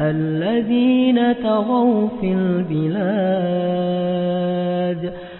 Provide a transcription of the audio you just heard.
الذين تغوا في البلاد